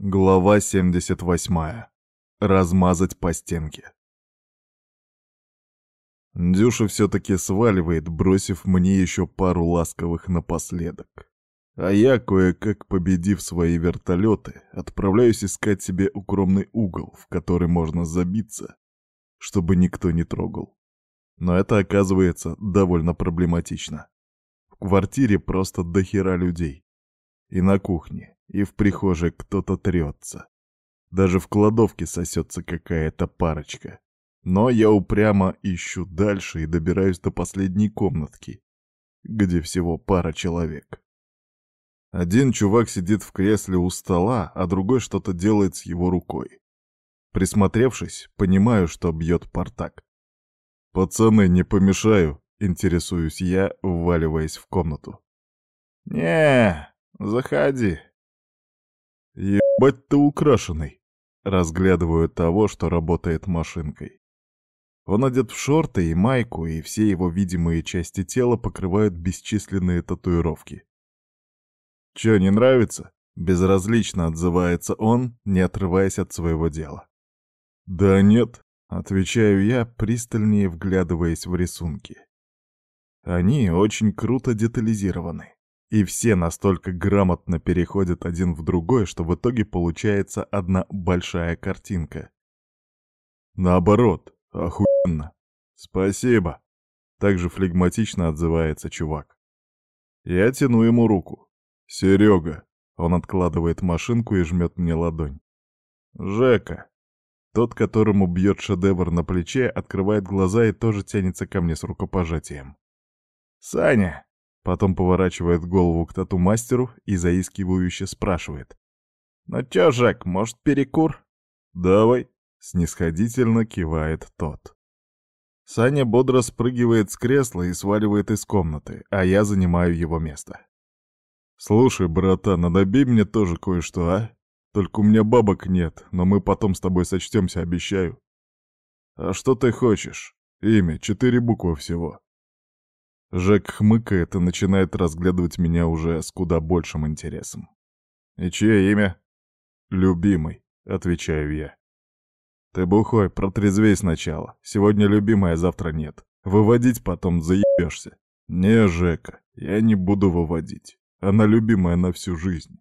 Глава 78. Размазать по стенке. Дюша все-таки сваливает, бросив мне еще пару ласковых напоследок. А я, кое-как победив свои вертолеты, отправляюсь искать себе укромный угол, в который можно забиться, чтобы никто не трогал. Но это оказывается довольно проблематично. В квартире просто дохера людей. И на кухне, и в прихожей кто-то трется. Даже в кладовке сосется какая-то парочка. Но я упрямо ищу дальше и добираюсь до последней комнатки, где всего пара человек. Один чувак сидит в кресле у стола, а другой что-то делает с его рукой. Присмотревшись, понимаю, что бьет Партак. «Пацаны, не помешаю?» — интересуюсь я, вваливаясь в комнату. не заходи», Ебать ты украшенный. Разглядываю того, что работает машинкой. Он одет в шорты и майку, и все его видимые части тела покрывают бесчисленные татуировки. «Чё, не нравится?» — безразлично отзывается он, не отрываясь от своего дела. «Да нет», — отвечаю я, пристальнее вглядываясь в рисунки. Они очень круто детализированы. И все настолько грамотно переходят один в другой, что в итоге получается одна большая картинка. Наоборот, охуенно. Спасибо. Также флегматично отзывается чувак. Я тяну ему руку. Серега. Он откладывает машинку и жмет мне ладонь. Жека. Тот, которому бьет шедевр на плече, открывает глаза и тоже тянется ко мне с рукопожатием. «Саня!» Потом поворачивает голову к тату-мастеру и заискивающе спрашивает. «Ну чё, Жек, может, перекур?» «Давай», — снисходительно кивает тот. Саня бодро спрыгивает с кресла и сваливает из комнаты, а я занимаю его место. «Слушай, братан, а добей мне тоже кое-что, а? Только у меня бабок нет, но мы потом с тобой сочтемся, обещаю». «А что ты хочешь? Имя, четыре буквы всего». Жек хмыкает и начинает разглядывать меня уже с куда большим интересом. «И чье имя?» «Любимый», — отвечаю я. «Ты бухой, протрезвей сначала. Сегодня любимая, завтра нет. Выводить потом заебешься». «Не, Жека, я не буду выводить. Она любимая на всю жизнь».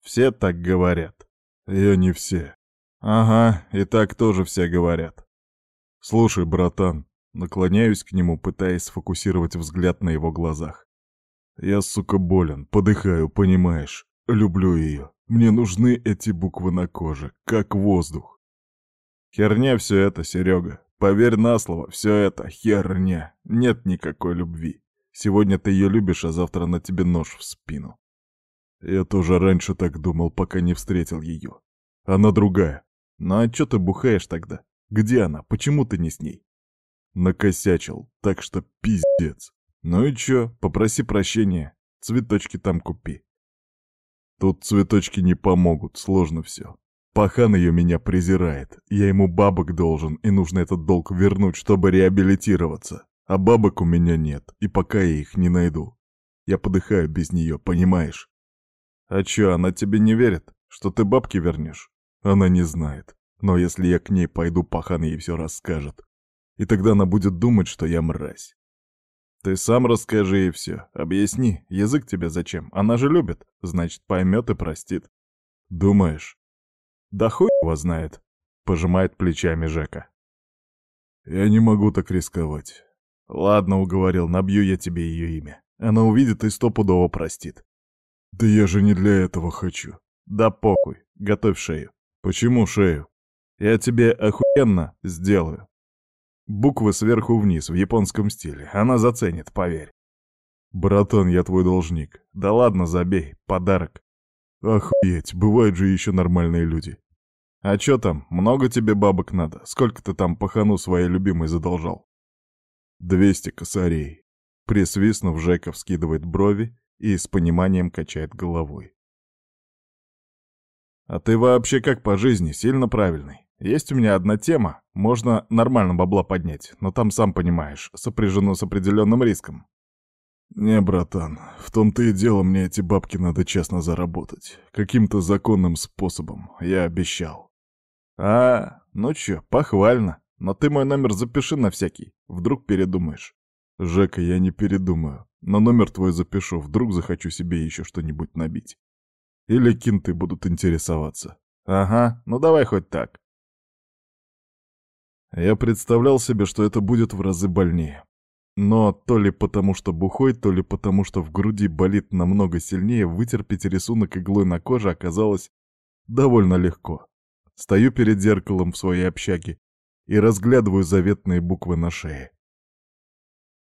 «Все так говорят». «Я не все». «Ага, и так тоже все говорят». «Слушай, братан, Наклоняюсь к нему, пытаясь сфокусировать взгляд на его глазах. Я, сука, болен, подыхаю, понимаешь? Люблю ее. Мне нужны эти буквы на коже, как воздух. Херня все это, Серега. Поверь на слово, все это херня. Нет никакой любви. Сегодня ты ее любишь, а завтра на тебе нож в спину. Я тоже раньше так думал, пока не встретил ее. Она другая. Ну а чё ты бухаешь тогда? Где она? Почему ты не с ней? Накосячил, так что пиздец. Ну и чё, попроси прощения, цветочки там купи. Тут цветочки не помогут, сложно все. Пахан ее меня презирает, я ему бабок должен, и нужно этот долг вернуть, чтобы реабилитироваться. А бабок у меня нет, и пока я их не найду. Я подыхаю без нее, понимаешь? А чё, она тебе не верит, что ты бабки вернешь? Она не знает. Но если я к ней пойду, Пахан ей все расскажет и тогда она будет думать, что я мразь. Ты сам расскажи ей все, объясни, язык тебе зачем, она же любит, значит, поймет и простит. Думаешь? Да хуй его знает, пожимает плечами Жека. Я не могу так рисковать. Ладно, уговорил, набью я тебе ее имя. Она увидит и стопудово простит. Да я же не для этого хочу. Да похуй, готовь шею. Почему шею? Я тебе охуенно сделаю. Буквы сверху вниз, в японском стиле. Она заценит, поверь. Братан, я твой должник. Да ладно, забей. Подарок. Охуеть, бывают же еще нормальные люди. А чё там, много тебе бабок надо? Сколько ты там пахану своей любимой задолжал? Двести косарей. Присвистнув, Жека вскидывает брови и с пониманием качает головой. А ты вообще как по жизни, сильно правильный? Есть у меня одна тема, можно нормально бабла поднять, но там, сам понимаешь, сопряжено с определенным риском. «Не, братан, в том-то и дело, мне эти бабки надо честно заработать. Каким-то законным способом, я обещал». «А, ну чё, похвально. Но ты мой номер запиши на всякий, вдруг передумаешь». «Жека, я не передумаю. Но номер твой запишу, вдруг захочу себе еще что-нибудь набить. Или кинты будут интересоваться». «Ага, ну давай хоть так». Я представлял себе, что это будет в разы больнее. Но то ли потому, что бухой, то ли потому, что в груди болит намного сильнее, вытерпеть рисунок иглой на коже оказалось довольно легко. Стою перед зеркалом в своей общаге и разглядываю заветные буквы на шее.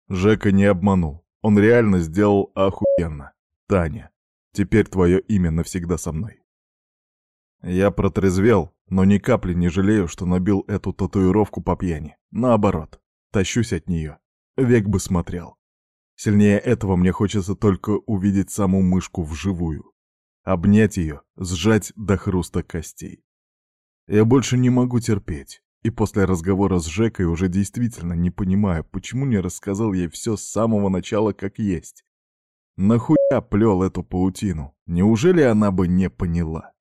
Жека не обманул. Он реально сделал охуенно. Таня, теперь твое имя навсегда со мной. Я протрезвел, но ни капли не жалею, что набил эту татуировку по пьяни. Наоборот, тащусь от нее. Век бы смотрел. Сильнее этого мне хочется только увидеть саму мышку вживую. Обнять ее, сжать до хруста костей. Я больше не могу терпеть. И после разговора с Жекой уже действительно не понимаю, почему не рассказал ей все с самого начала как есть. Нахуя плел эту паутину? Неужели она бы не поняла?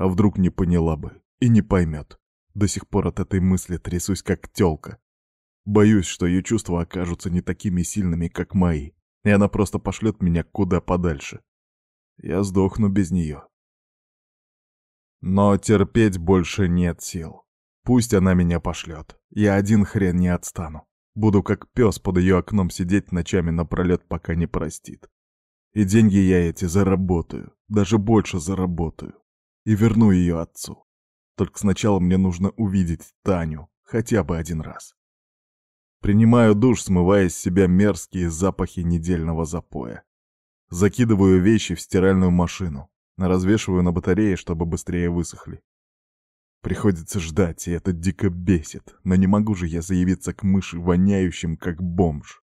А вдруг не поняла бы и не поймет? До сих пор от этой мысли трясусь как тёлка. Боюсь, что ее чувства окажутся не такими сильными, как мои, и она просто пошлет меня куда подальше. Я сдохну без нее. Но терпеть больше нет сил. Пусть она меня пошлет. Я один хрен не отстану. Буду как пес под ее окном сидеть ночами напролет, пока не простит. И деньги я эти заработаю, даже больше заработаю. И верну ее отцу. Только сначала мне нужно увидеть Таню, хотя бы один раз. Принимаю душ, смывая с себя мерзкие запахи недельного запоя. Закидываю вещи в стиральную машину, развешиваю на батарее, чтобы быстрее высохли. Приходится ждать, и это дико бесит, но не могу же я заявиться к мыши, воняющим как бомж.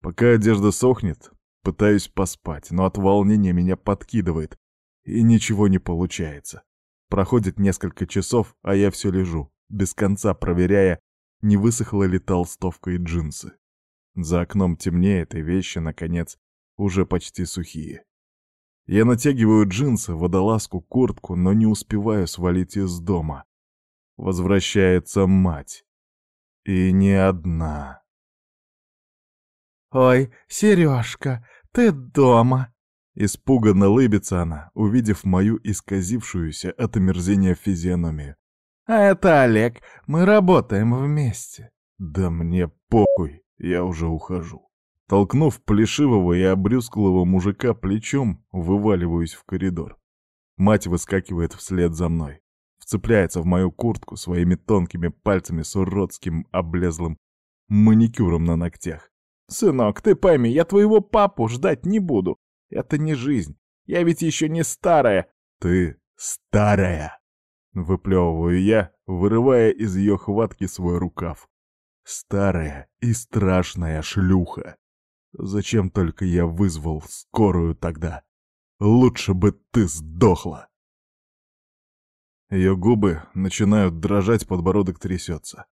Пока одежда сохнет, пытаюсь поспать, но от волнения меня подкидывает, и ничего не получается. Проходит несколько часов, а я все лежу, без конца проверяя, не высохла ли толстовка и джинсы. За окном темнеет, и вещи, наконец, уже почти сухие. Я натягиваю джинсы, водолазку, куртку, но не успеваю свалить из дома. Возвращается мать. И не одна. «Ой, Сережка, ты дома!» Испуганно лыбится она, увидев мою исказившуюся от омерзения физиономию. А это Олег. Мы работаем вместе. Да мне похуй, я уже ухожу. Толкнув плешивого и обрюзглого мужика плечом, вываливаюсь в коридор. Мать выскакивает вслед за мной. Вцепляется в мою куртку своими тонкими пальцами с уродским облезлым маникюром на ногтях. «Сынок, ты пойми, я твоего папу ждать не буду. Это не жизнь. Я ведь еще не старая». «Ты старая!» Выплевываю я, вырывая из ее хватки свой рукав. Старая и страшная шлюха. Зачем только я вызвал скорую тогда? Лучше бы ты сдохла. Ее губы начинают дрожать, подбородок трясется.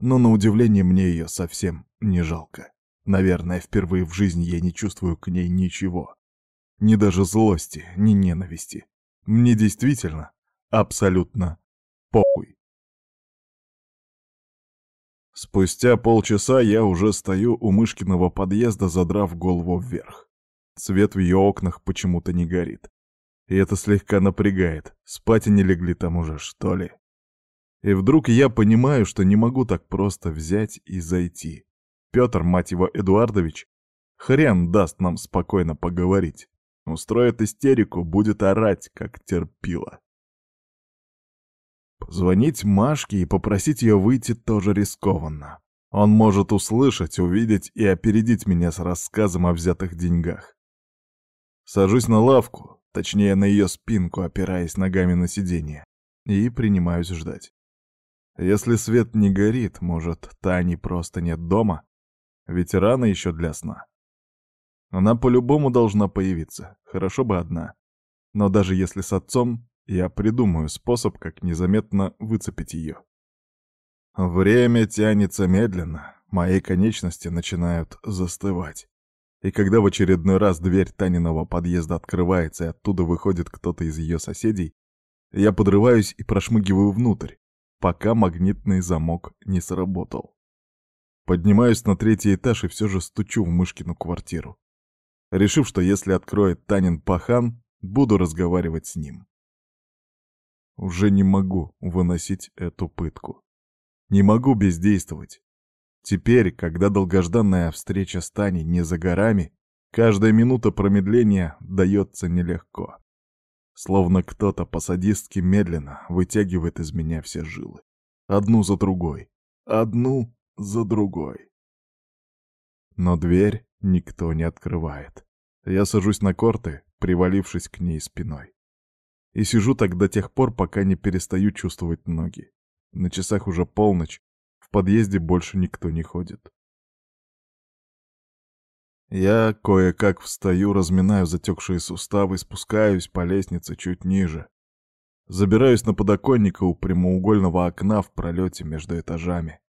Но на удивление мне ее совсем не жалко. Наверное, впервые в жизни я не чувствую к ней ничего. Ни даже злости, ни ненависти. Мне действительно абсолютно похуй. Спустя полчаса я уже стою у Мышкиного подъезда, задрав голову вверх. Свет в ее окнах почему-то не горит. И это слегка напрягает. Спать они легли там уже, что ли? И вдруг я понимаю, что не могу так просто взять и зайти. Петр, мать его, Эдуардович, хрен даст нам спокойно поговорить. Устроит истерику, будет орать, как терпила. Звонить Машке и попросить ее выйти тоже рискованно. Он может услышать, увидеть и опередить меня с рассказом о взятых деньгах. Сажусь на лавку, точнее на ее спинку, опираясь ногами на сиденье, и принимаюсь ждать. Если свет не горит, может, Тани просто нет дома? Ведь рано еще для сна. Она по-любому должна появиться, хорошо бы одна. Но даже если с отцом, я придумаю способ, как незаметно выцепить ее. Время тянется медленно, мои конечности начинают застывать. И когда в очередной раз дверь Таниного подъезда открывается и оттуда выходит кто-то из ее соседей, я подрываюсь и прошмыгиваю внутрь, пока магнитный замок не сработал. Поднимаюсь на третий этаж и все же стучу в Мышкину квартиру. Решив, что если откроет Танин пахан, буду разговаривать с ним. Уже не могу выносить эту пытку. Не могу бездействовать. Теперь, когда долгожданная встреча с Таней не за горами, каждая минута промедления дается нелегко. Словно кто-то по-садистски медленно вытягивает из меня все жилы. Одну за другой. Одну за другой. Но дверь никто не открывает. Я сажусь на корты, привалившись к ней спиной. И сижу так до тех пор, пока не перестаю чувствовать ноги. На часах уже полночь, в подъезде больше никто не ходит. Я кое-как встаю, разминаю затекшие суставы, спускаюсь по лестнице чуть ниже. Забираюсь на подоконник у прямоугольного окна в пролете между этажами.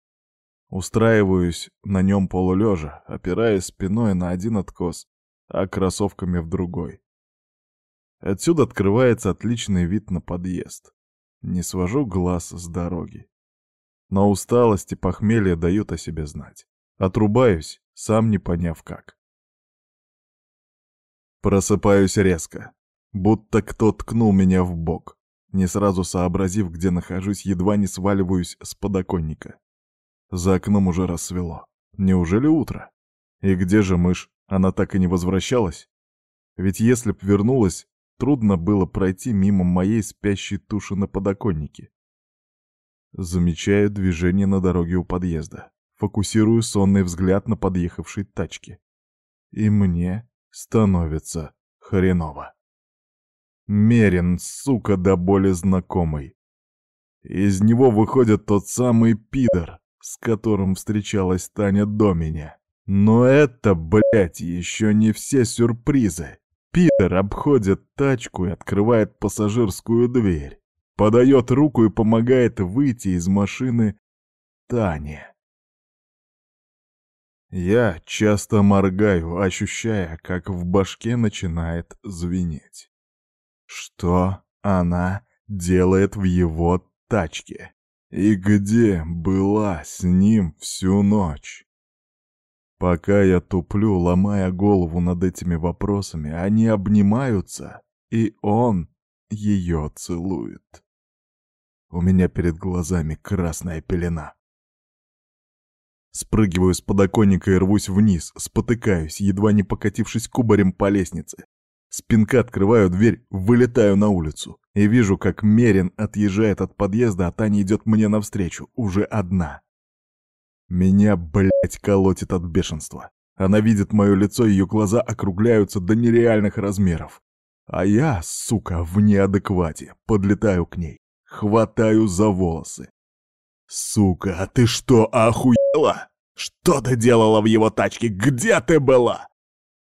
Устраиваюсь на нем полулежа, опираясь спиной на один откос, а кроссовками в другой. Отсюда открывается отличный вид на подъезд. Не свожу глаз с дороги. Но усталость и похмелье дают о себе знать. Отрубаюсь, сам не поняв как. Просыпаюсь резко, будто кто ткнул меня в бок. Не сразу сообразив, где нахожусь, едва не сваливаюсь с подоконника. За окном уже рассвело. Неужели утро? И где же мышь? Она так и не возвращалась? Ведь если б вернулась, Трудно было пройти мимо моей спящей туши на подоконнике. Замечаю движение на дороге у подъезда. Фокусирую сонный взгляд на подъехавшей тачке. И мне становится хреново. Мерин, сука, до боли знакомый. Из него выходит тот самый пидор, с которым встречалась Таня до меня. Но это, блядь, еще не все сюрпризы. Питер обходит тачку и открывает пассажирскую дверь. Подает руку и помогает выйти из машины Тане. Я часто моргаю, ощущая, как в башке начинает звенеть. Что она делает в его тачке? И где была с ним всю ночь? Пока я туплю, ломая голову над этими вопросами, они обнимаются, и он ее целует. У меня перед глазами красная пелена. Спрыгиваю с подоконника и рвусь вниз, спотыкаюсь, едва не покатившись кубарем по лестнице. Спинка открываю дверь, вылетаю на улицу и вижу, как Мерин отъезжает от подъезда, а Таня идет мне навстречу, уже одна. Меня, блядь, колотит от бешенства. Она видит мое лицо, ее глаза округляются до нереальных размеров. А я, сука, в неадеквате, подлетаю к ней, хватаю за волосы. «Сука, а ты что, охуела? Что ты делала в его тачке? Где ты была?»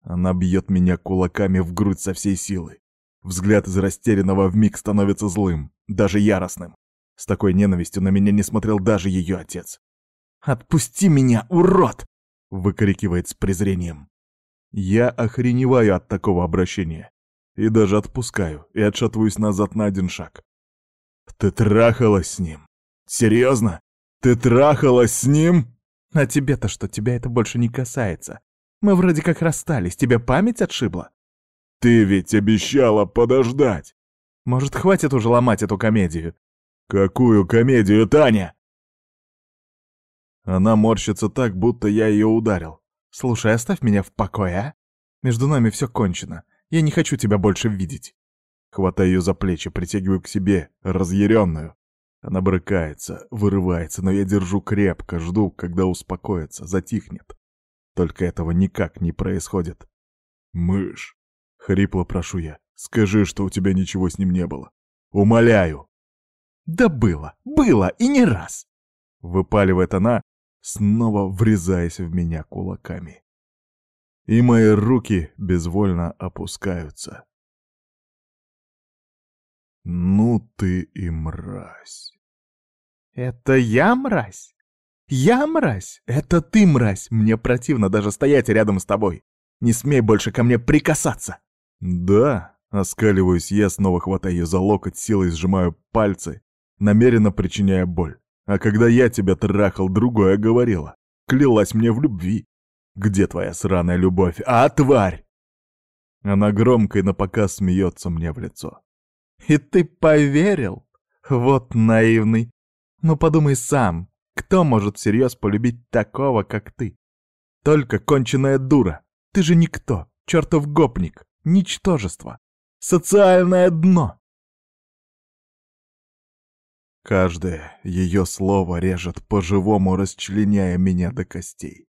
Она бьет меня кулаками в грудь со всей силы. Взгляд из растерянного вмиг становится злым, даже яростным. С такой ненавистью на меня не смотрел даже ее отец. «Отпусти меня, урод!» — выкрикивает с презрением. Я охреневаю от такого обращения. И даже отпускаю, и отшатываюсь назад на один шаг. «Ты трахалась с ним? Серьезно? Ты трахалась с ним?» «А тебе-то что, тебя это больше не касается. Мы вроде как расстались, тебе память отшибла?» «Ты ведь обещала подождать!» «Может, хватит уже ломать эту комедию?» «Какую комедию, Таня?» Она морщится так, будто я ее ударил. «Слушай, оставь меня в покое, а? Между нами все кончено. Я не хочу тебя больше видеть». Хватаю ее за плечи, притягиваю к себе, разъяренную. Она брыкается, вырывается, но я держу крепко, жду, когда успокоится, затихнет. Только этого никак не происходит. «Мышь!» — хрипло прошу я. «Скажи, что у тебя ничего с ним не было. Умоляю!» «Да было, было, и не раз!» Выпаливает она, снова врезаясь в меня кулаками. И мои руки безвольно опускаются. Ну ты и мразь. Это я мразь? Я мразь? Это ты мразь. Мне противно даже стоять рядом с тобой. Не смей больше ко мне прикасаться!» «Да», — оскаливаюсь я, снова хватаю ее за локоть, силой сжимаю пальцы, намеренно причиняя боль. А когда я тебя трахал, другое говорила. Клялась мне в любви. Где твоя сраная любовь? А, тварь!» Она громко и напоказ смеется мне в лицо. «И ты поверил? Вот наивный. Но подумай сам, кто может всерьез полюбить такого, как ты? Только конченая дура. Ты же никто, чертов гопник, ничтожество, социальное дно. Каждое ее слово режет по-живому, расчленяя меня до костей.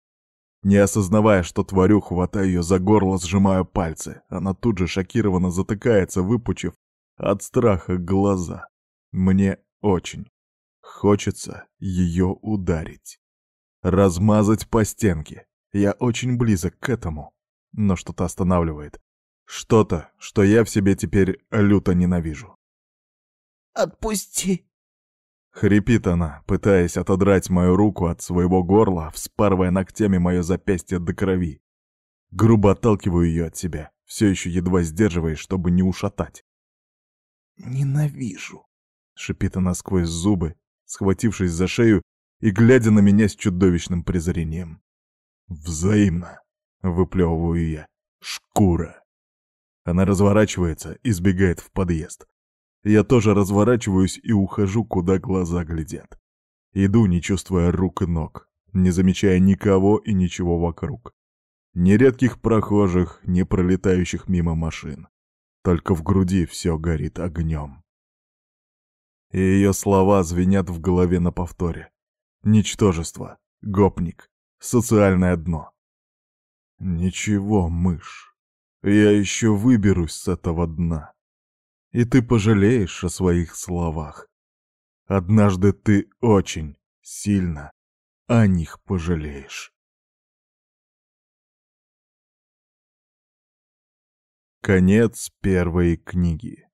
Не осознавая, что творю, хватаю ее за горло, сжимаю пальцы. Она тут же шокированно затыкается, выпучив от страха глаза. Мне очень хочется ее ударить. Размазать по стенке. Я очень близок к этому. Но что-то останавливает. Что-то, что я в себе теперь люто ненавижу. «Отпусти!» Хрипит она, пытаясь отодрать мою руку от своего горла, вспарывая ногтями мое запястье до крови. Грубо отталкиваю ее от себя, все еще едва сдерживаясь, чтобы не ушатать. «Ненавижу!» — шипит она сквозь зубы, схватившись за шею и глядя на меня с чудовищным презрением. «Взаимно!» — выплевываю я. «Шкура!» Она разворачивается и сбегает в подъезд. Я тоже разворачиваюсь и ухожу, куда глаза глядят. Иду, не чувствуя рук и ног, не замечая никого и ничего вокруг. Ни редких прохожих, ни пролетающих мимо машин. Только в груди все горит огнем. И ее слова звенят в голове на повторе. Ничтожество, гопник, социальное дно. Ничего, мышь, я еще выберусь с этого дна и ты пожалеешь о своих словах. Однажды ты очень сильно о них пожалеешь. Конец первой книги.